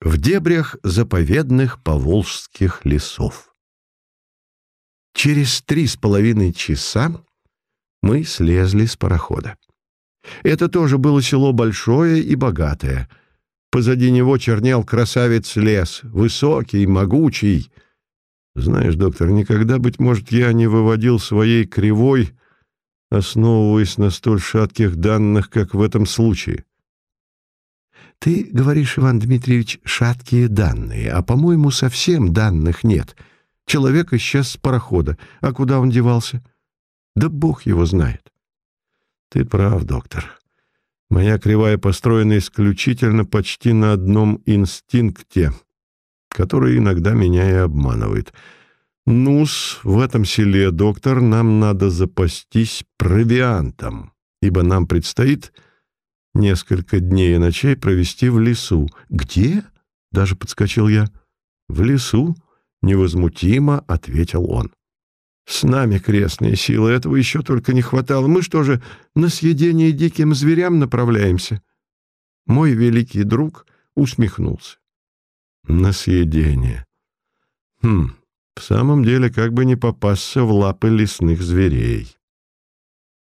в дебрях заповедных поволжских лесов. Через три с половиной часа мы слезли с парохода. Это тоже было село большое и богатое. Позади него чернел красавец лес, высокий, могучий. Знаешь, доктор, никогда, быть может, я не выводил своей кривой, основываясь на столь шатких данных, как в этом случае. Ты говоришь, Иван Дмитриевич, шаткие данные, а, по-моему, совсем данных нет. Человек исчез с парохода. А куда он девался? Да бог его знает. Ты прав, доктор. Моя кривая построена исключительно почти на одном инстинкте, который иногда меня и обманывает. Нус, в этом селе, доктор, нам надо запастись провиантом, ибо нам предстоит несколько дней и ночей провести в лесу. Где? Даже подскочил я. В лесу, невозмутимо ответил он. С нами крестные силы, этого еще только не хватало. Мы что же, на съедение диким зверям направляемся? Мой великий друг усмехнулся. На съедение. Хм, в самом деле, как бы не попасться в лапы лесных зверей.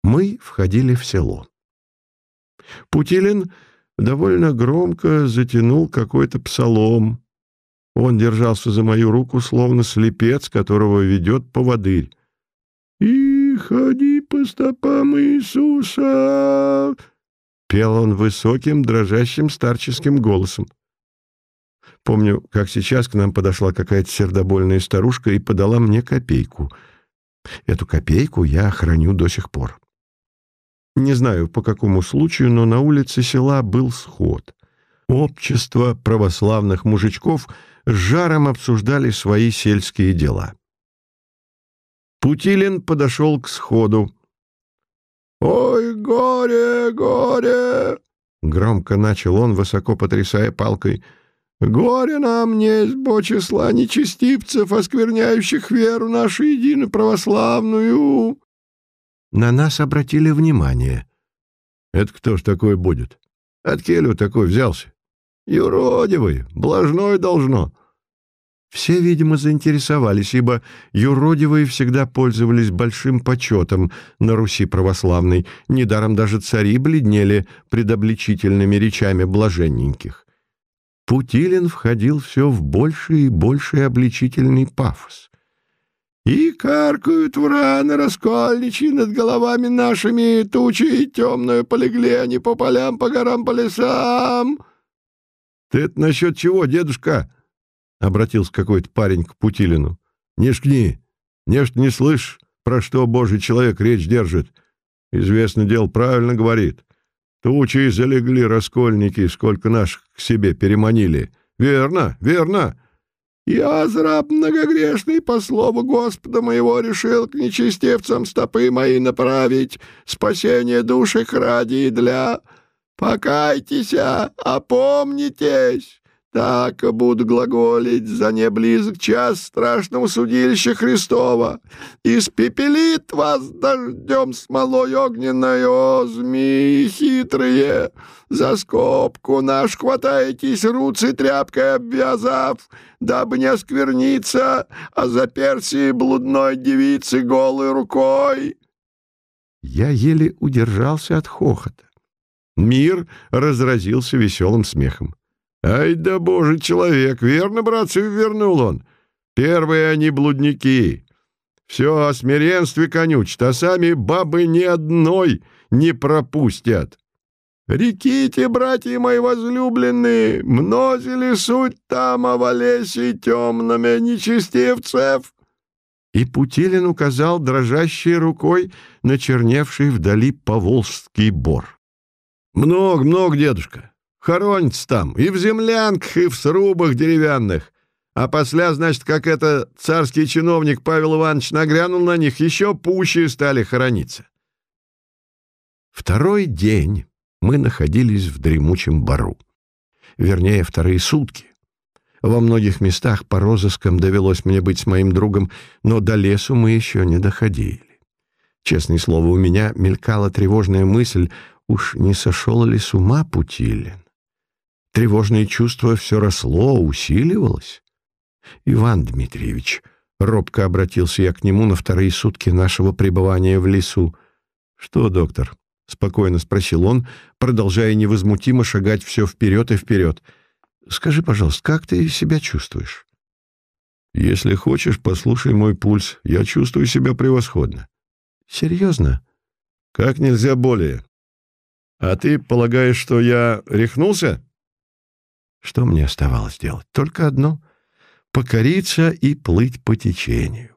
Мы входили в село. Путилин довольно громко затянул какой-то псалом. Он держался за мою руку, словно слепец, которого ведет поводырь. «И ходи по стопам Иисуса!» Пел он высоким, дрожащим старческим голосом. Помню, как сейчас к нам подошла какая-то сердобольная старушка и подала мне копейку. Эту копейку я храню до сих пор. Не знаю, по какому случаю, но на улице села был сход. Общество православных мужичков с жаром обсуждали свои сельские дела. Путилин подошел к сходу. «Ой, горе, горе!» Громко начал он, высоко потрясая палкой. «Горе нам не бо числа нечестивцев, оскверняющих веру нашу единую православную!» На нас обратили внимание. «Это кто ж такой будет? От келю такой взялся? Юродивый, блажной должно». Все, видимо, заинтересовались, ибо юродивые всегда пользовались большим почетом на Руси православной, недаром даже цари бледнели пред обличительными речами блаженненьких. Путилин входил все в больший и больший обличительный пафос. И каркают враны раскольничьи над головами нашими, тучи и темную полегли они по полям, по горам, по лесам. — Ты это насчет чего, дедушка? — обратился какой-то парень к Путилину. — Не шкни, нечто не слышь, про что божий человек речь держит. Известно дело, правильно говорит. Тучи залегли раскольники, сколько наших к себе переманили. Верно, верно. Я, раб многогрешный, по слову Господа моего, решил к нечестивцам стопы мои направить, спасение души ради и для. Покайтесь, опомнитесь, так буду глаголить за неблизок час страшного судилища Христова. Испепелит вас дождем смолой огненной, о, змеи хитрые! За скобку наш хватаетесь руцы тряпкой обвязав, дабы не оскверниться, а за персии блудной девицы голой рукой. Я еле удержался от хохота. Мир разразился веселым смехом. «Ай да божий человек! Верно, братцы, вернул он! Первые они блудники! Все о смиренстве конючат, а сами бабы ни одной не пропустят!» «Реките, братья мои возлюбленные, мнозили суть там о валесе темными нечестивцев?» И Путилин указал дрожащей рукой на черневший вдали Поволжский бор. «Много, много, дедушка. Хоронится там и в землянках, и в срубах деревянных. А после, значит, как это царский чиновник Павел Иванович нагрянул на них, еще пуще стали хорониться. Второй день мы находились в дремучем бару. Вернее, вторые сутки. Во многих местах по розыскам довелось мне быть с моим другом, но до лесу мы еще не доходили. Честное слово, у меня мелькала тревожная мысль, уж не сошел ли с ума Путилин? Тревожное чувство все росло, усиливалось. Иван Дмитриевич, робко обратился я к нему на вторые сутки нашего пребывания в лесу. Что, доктор? — спокойно спросил он, продолжая невозмутимо шагать все вперед и вперед. «Скажи, пожалуйста, как ты себя чувствуешь?» «Если хочешь, послушай мой пульс. Я чувствую себя превосходно». «Серьезно?» «Как нельзя более. А ты полагаешь, что я рехнулся?» Что мне оставалось делать? Только одно — покориться и плыть по течению.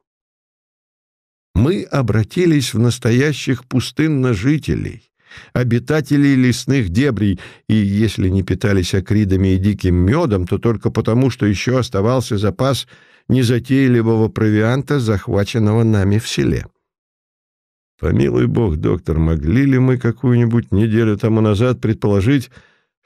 Мы обратились в настоящих пустынножителей, обитателей лесных дебрей, и если не питались акридами и диким медом, то только потому, что еще оставался запас незатейливого провианта, захваченного нами в селе. Помилуй бог, доктор, могли ли мы какую-нибудь неделю тому назад предположить,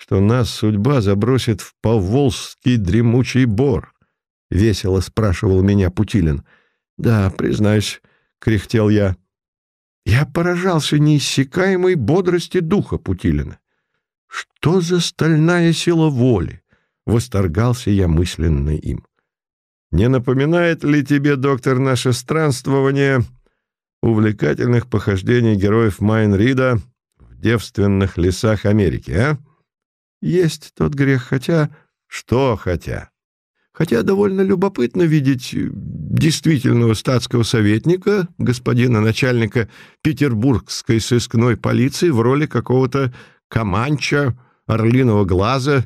что нас судьба забросит в поволжский дремучий бор? — весело спрашивал меня Путилин. — Да, признаюсь, — кряхтел я. Я поражался неиссякаемой бодрости духа Путилина. Что за стальная сила воли? Восторгался я мысленно им. Не напоминает ли тебе, доктор, наше странствование увлекательных похождений героев Майнрида в девственных лесах Америки, а? Есть тот грех, хотя... Что хотя? Хотя довольно любопытно видеть э, действительного статского советника, господина начальника петербургской сыскной полиции в роли какого-то Каманча, Орлиного глаза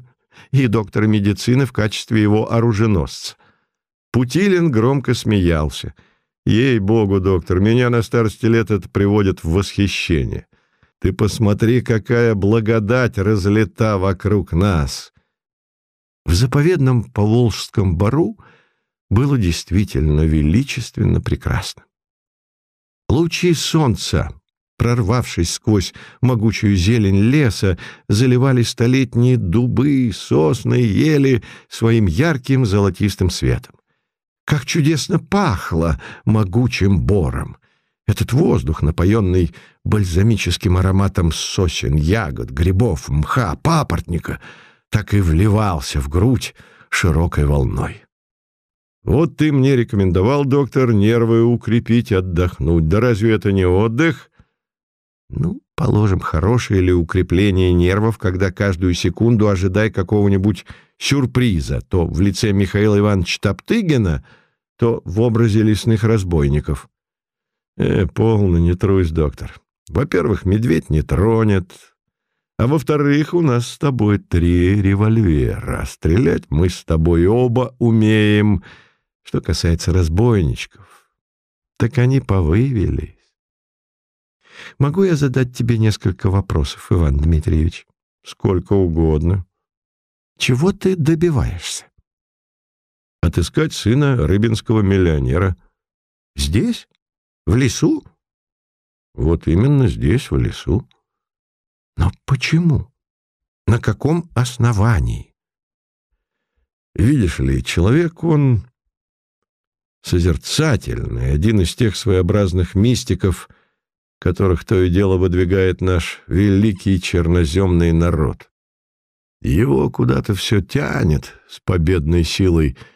и доктора медицины в качестве его оруженосца. Путилин громко смеялся. «Ей-богу, доктор, меня на старости лет это приводит в восхищение. Ты посмотри, какая благодать разлета вокруг нас. В заповедном Поволжском бару было действительно величественно прекрасно. Лучи солнца, прорвавшись сквозь могучую зелень леса, заливали столетние дубы, сосны, ели своим ярким золотистым светом. Как чудесно пахло могучим бором! Этот воздух, напоенный бальзамическим ароматом сосен, ягод, грибов, мха, папоротника, так и вливался в грудь широкой волной. Вот ты мне рекомендовал, доктор, нервы укрепить, отдохнуть. Да разве это не отдых? Ну, положим, хорошее ли укрепление нервов, когда каждую секунду ожидай какого-нибудь сюрприза, то в лице Михаила Ивановича Топтыгина, то в образе лесных разбойников. Э, полно, не трусь, доктор. Во-первых, медведь не тронет, а во-вторых, у нас с тобой три револьвера. Стрелять мы с тобой оба умеем. Что касается разбойничков, так они повывелись. Могу я задать тебе несколько вопросов, Иван Дмитриевич? Сколько угодно. Чего ты добиваешься? Отыскать сына рыбинского миллионера. Здесь? В лесу? Вот именно здесь, в лесу. Но почему? На каком основании? Видишь ли, человек, он созерцательный, один из тех своеобразных мистиков, которых то и дело выдвигает наш великий черноземный народ. Его куда-то все тянет с победной силой —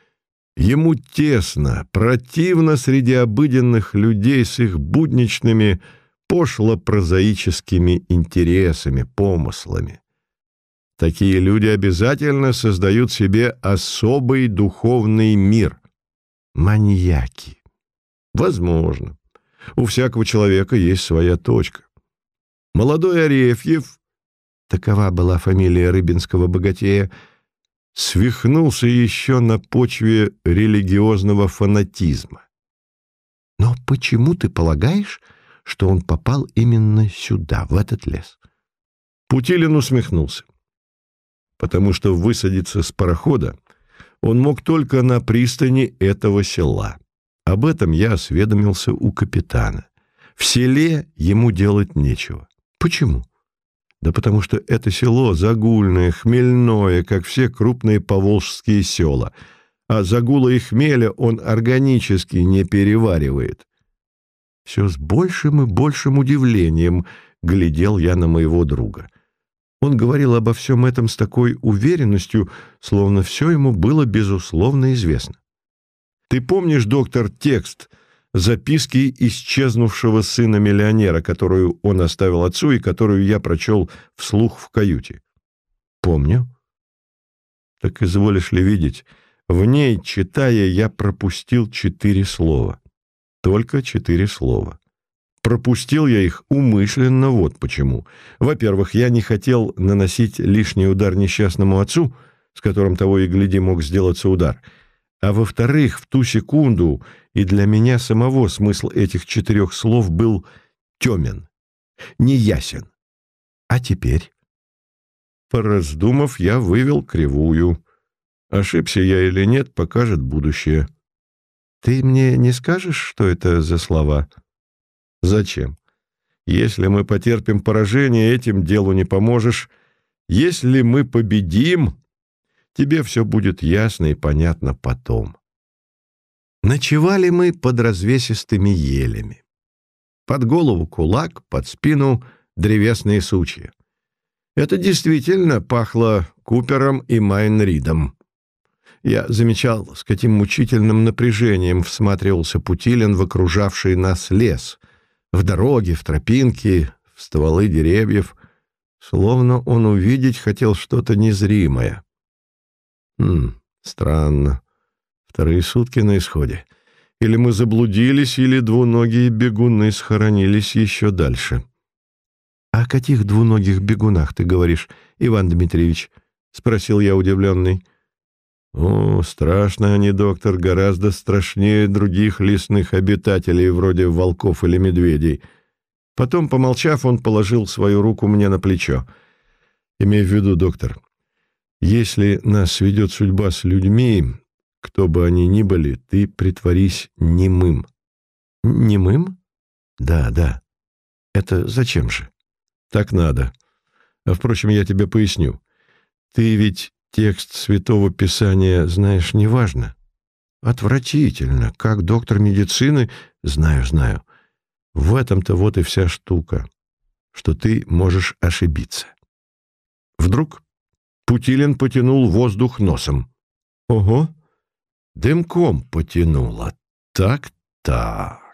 Ему тесно, противно среди обыденных людей с их будничными, пошло-прозаическими интересами, помыслами. Такие люди обязательно создают себе особый духовный мир. Маньяки. Возможно. У всякого человека есть своя точка. Молодой Арефьев, такова была фамилия рыбинского богатея, свихнулся еще на почве религиозного фанатизма. Но почему ты полагаешь, что он попал именно сюда, в этот лес? Путилин усмехнулся. Потому что высадиться с парохода он мог только на пристани этого села. Об этом я осведомился у капитана. В селе ему делать нечего. Почему? Да потому что это село загульное, хмельное, как все крупные поволжские села, а загула и хмеля он органически не переваривает. Все с большим и большим удивлением глядел я на моего друга. Он говорил обо всем этом с такой уверенностью, словно все ему было безусловно известно. Ты помнишь, доктор, текст записки исчезнувшего сына миллионера, которую он оставил отцу и которую я прочел вслух в каюте? Помню. Так изволишь ли видеть, в ней, читая, я пропустил четыре слова. Только четыре слова. Пропустил я их умышленно вот почему. Во-первых, я не хотел наносить лишний удар несчастному отцу, с которым того и гляди мог сделаться удар. А во-вторых, в ту секунду и для меня самого смысл этих четырех слов был темен, неясен. А теперь? Пораздумав, я вывел кривую. Ошибся я или нет, покажет будущее. Ты мне не скажешь, что это за слова? Зачем? Если мы потерпим поражение, этим делу не поможешь. Если мы победим, тебе все будет ясно и понятно потом. Ночевали мы под развесистыми елями. Под голову кулак, под спину древесные сучья. Это действительно пахло Купером и Майнридом. Я замечал, с каким мучительным напряжением всматривался Путилин в окружавший нас лес — в дороге, в тропинки, в стволы деревьев, словно он увидеть хотел что-то незримое. Хм, странно. Вторые сутки на исходе. Или мы заблудились, или двуногие бегуны схоронились еще дальше. — О каких двуногих бегунах ты говоришь, Иван Дмитриевич? — спросил я удивленный. О, страшно они, доктор, гораздо страшнее других лесных обитателей, вроде волков или медведей. Потом, помолчав, он положил свою руку мне на плечо. Имей в виду, доктор, если нас сведет судьба с людьми, кто бы они ни были, ты притворись немым. Немым? Да, да. Это зачем же? Так надо. А, впрочем, я тебе поясню. Ты ведь Текст Святого Писания, знаешь, неважно. Отвратительно. Как доктор медицины, знаю, знаю. В этом-то вот и вся штука, что ты можешь ошибиться. Вдруг Путилин потянул воздух носом. Ого, дымком потянуло. Так-так.